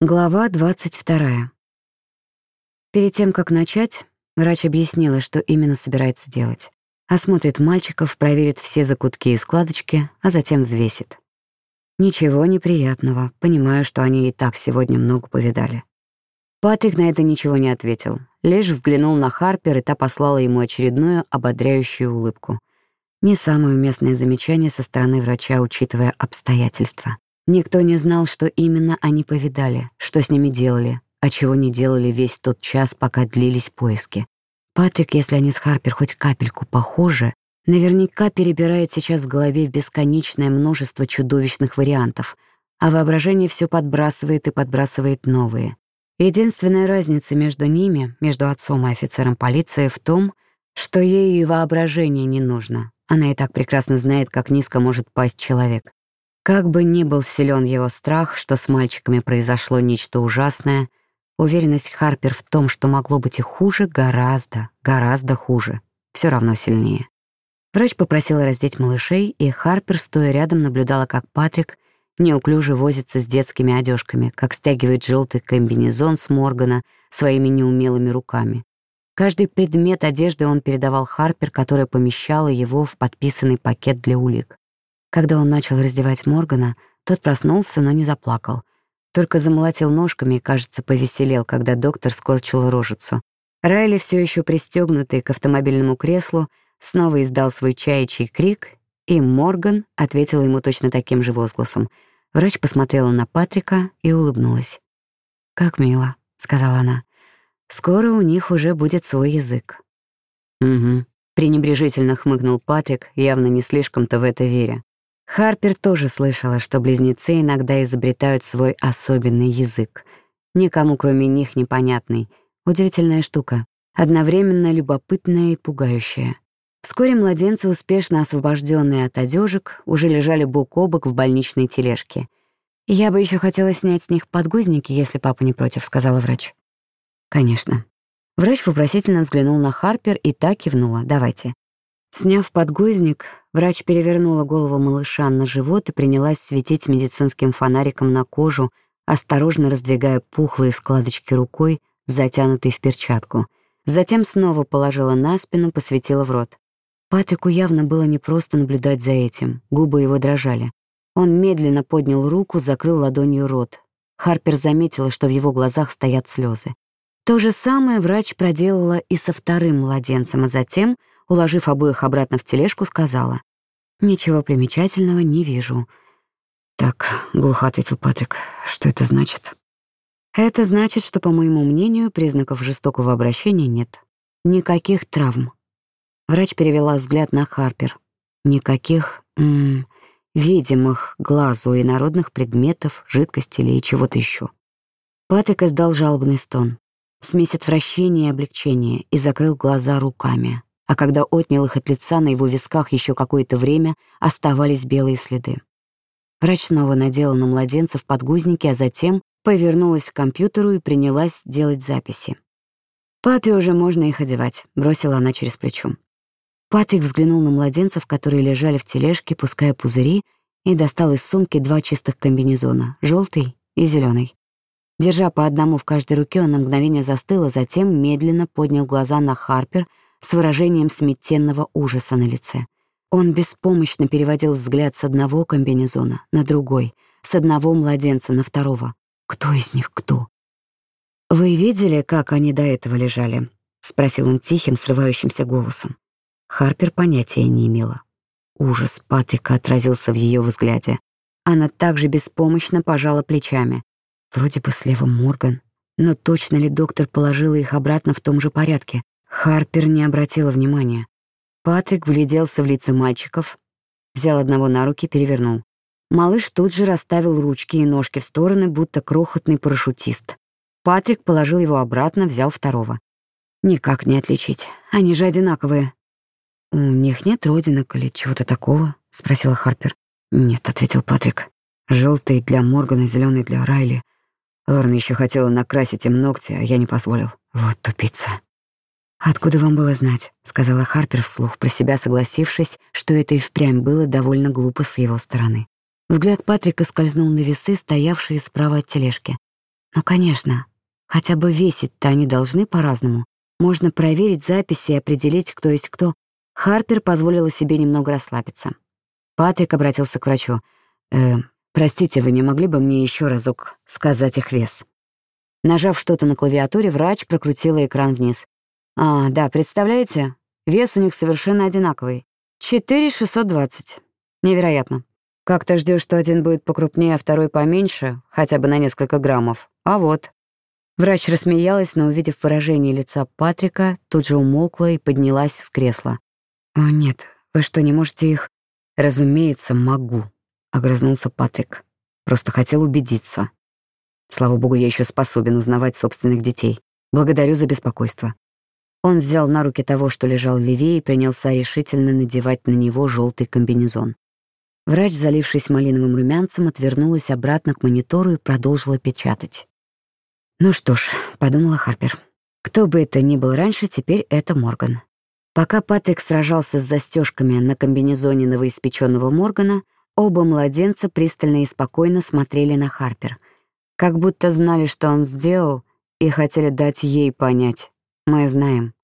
Глава 22. Перед тем, как начать, врач объяснила, что именно собирается делать. Осмотрит мальчиков, проверит все закутки и складочки, а затем взвесит. Ничего неприятного, понимаю, что они и так сегодня много повидали. Патрик на это ничего не ответил, лишь взглянул на Харпер, и та послала ему очередную ободряющую улыбку. Не самое уместное замечание со стороны врача, учитывая обстоятельства. Никто не знал, что именно они повидали, что с ними делали, а чего не делали весь тот час, пока длились поиски. Патрик, если они с Харпер хоть капельку похожи, наверняка перебирает сейчас в голове бесконечное множество чудовищных вариантов, а воображение все подбрасывает и подбрасывает новые. Единственная разница между ними, между отцом и офицером полиции, в том, что ей и воображение не нужно. Она и так прекрасно знает, как низко может пасть человек. Как бы ни был силен его страх, что с мальчиками произошло нечто ужасное, уверенность Харпер в том, что могло быть и хуже, гораздо, гораздо хуже, все равно сильнее. Врач попросила раздеть малышей, и Харпер, стоя рядом, наблюдала, как Патрик неуклюже возится с детскими одежками, как стягивает желтый комбинезон с Моргана своими неумелыми руками. Каждый предмет одежды он передавал Харпер, которая помещала его в подписанный пакет для улик. Когда он начал раздевать Моргана, тот проснулся, но не заплакал. Только замолотил ножками и, кажется, повеселел, когда доктор скорчил рожицу. Райли, все еще пристегнутый к автомобильному креслу, снова издал свой чаячий крик, и Морган ответила ему точно таким же возгласом. Врач посмотрела на Патрика и улыбнулась. «Как мило», — сказала она. «Скоро у них уже будет свой язык». «Угу», — пренебрежительно хмыкнул Патрик, явно не слишком-то в это веря. Харпер тоже слышала, что близнецы иногда изобретают свой особенный язык. Никому, кроме них, непонятный. Удивительная штука. Одновременно любопытная и пугающая. Вскоре младенцы, успешно освобожденные от одежек, уже лежали бок о бок в больничной тележке. «Я бы еще хотела снять с них подгузники, если папа не против», — сказала врач. «Конечно». Врач вопросительно взглянул на Харпер и так кивнула. «Давайте». Сняв подгузник, врач перевернула голову малыша на живот и принялась светить медицинским фонариком на кожу, осторожно раздвигая пухлые складочки рукой, затянутой в перчатку. Затем снова положила на спину, посветила в рот. Патрику явно было непросто наблюдать за этим, губы его дрожали. Он медленно поднял руку, закрыл ладонью рот. Харпер заметила, что в его глазах стоят слезы. То же самое врач проделала и со вторым младенцем, а затем — уложив обоих обратно в тележку, сказала. «Ничего примечательного не вижу». «Так», — глухо ответил Патрик, — «что это значит?» «Это значит, что, по моему мнению, признаков жестокого обращения нет. Никаких травм». Врач перевела взгляд на Харпер. «Никаких, м -м, видимых глазу и народных предметов, жидкости или чего-то еще». Патрик издал жалобный стон, смесь отвращения и облегчения, и закрыл глаза руками а когда отнял их от лица, на его висках еще какое-то время оставались белые следы. Врач снова надела на младенцев подгузники, а затем повернулась к компьютеру и принялась делать записи. «Папе уже можно их одевать», — бросила она через плечо. Патрик взглянул на младенцев, которые лежали в тележке, пуская пузыри, и достал из сумки два чистых комбинезона — желтый и зеленый. Держа по одному в каждой руке, он на мгновение застыл, а затем медленно поднял глаза на Харпер, с выражением смятенного ужаса на лице. Он беспомощно переводил взгляд с одного комбинезона на другой, с одного младенца на второго. Кто из них кто? «Вы видели, как они до этого лежали?» — спросил он тихим, срывающимся голосом. Харпер понятия не имела. Ужас Патрика отразился в ее взгляде. Она также беспомощно пожала плечами. Вроде бы слева Морган, но точно ли доктор положила их обратно в том же порядке? Харпер не обратила внимания. Патрик вгляделся в лица мальчиков, взял одного на руки, перевернул. Малыш тут же расставил ручки и ножки в стороны, будто крохотный парашютист. Патрик положил его обратно, взял второго. Никак не отличить, они же одинаковые. «У них нет родинок или чего-то такого?» — спросила Харпер. «Нет», — ответил Патрик. «Желтый для Моргана, зеленый для Райли. Лорна еще хотела накрасить им ногти, а я не позволил. Вот тупица». «Откуда вам было знать?» — сказала Харпер вслух, про себя согласившись, что это и впрямь было довольно глупо с его стороны. Взгляд Патрика скользнул на весы, стоявшие справа от тележки. Ну, конечно. Хотя бы весить-то они должны по-разному. Можно проверить записи и определить, кто есть кто. Харпер позволила себе немного расслабиться. Патрик обратился к врачу. «Э, простите, вы не могли бы мне еще разок сказать их вес?» Нажав что-то на клавиатуре, врач прокрутила экран вниз. «А, да, представляете? Вес у них совершенно одинаковый. 4620. Невероятно. Как ты ждешь, что один будет покрупнее, а второй поменьше, хотя бы на несколько граммов? А вот». Врач рассмеялась, но, увидев выражение лица Патрика, тут же умолкла и поднялась с кресла. «О, нет, вы что, не можете их...» «Разумеется, могу», — огрызнулся Патрик. «Просто хотел убедиться». Слава богу, я еще способен узнавать собственных детей. Благодарю за беспокойство. Он взял на руки того, что лежал левее, и принялся решительно надевать на него желтый комбинезон. Врач, залившись малиновым румянцем, отвернулась обратно к монитору и продолжила печатать. «Ну что ж», — подумала Харпер, — «кто бы это ни был раньше, теперь это Морган». Пока Патрик сражался с застежками на комбинезоне новоиспеченного Моргана, оба младенца пристально и спокойно смотрели на Харпер — как будто знали, что он сделал, и хотели дать ей понять. Мы знаем.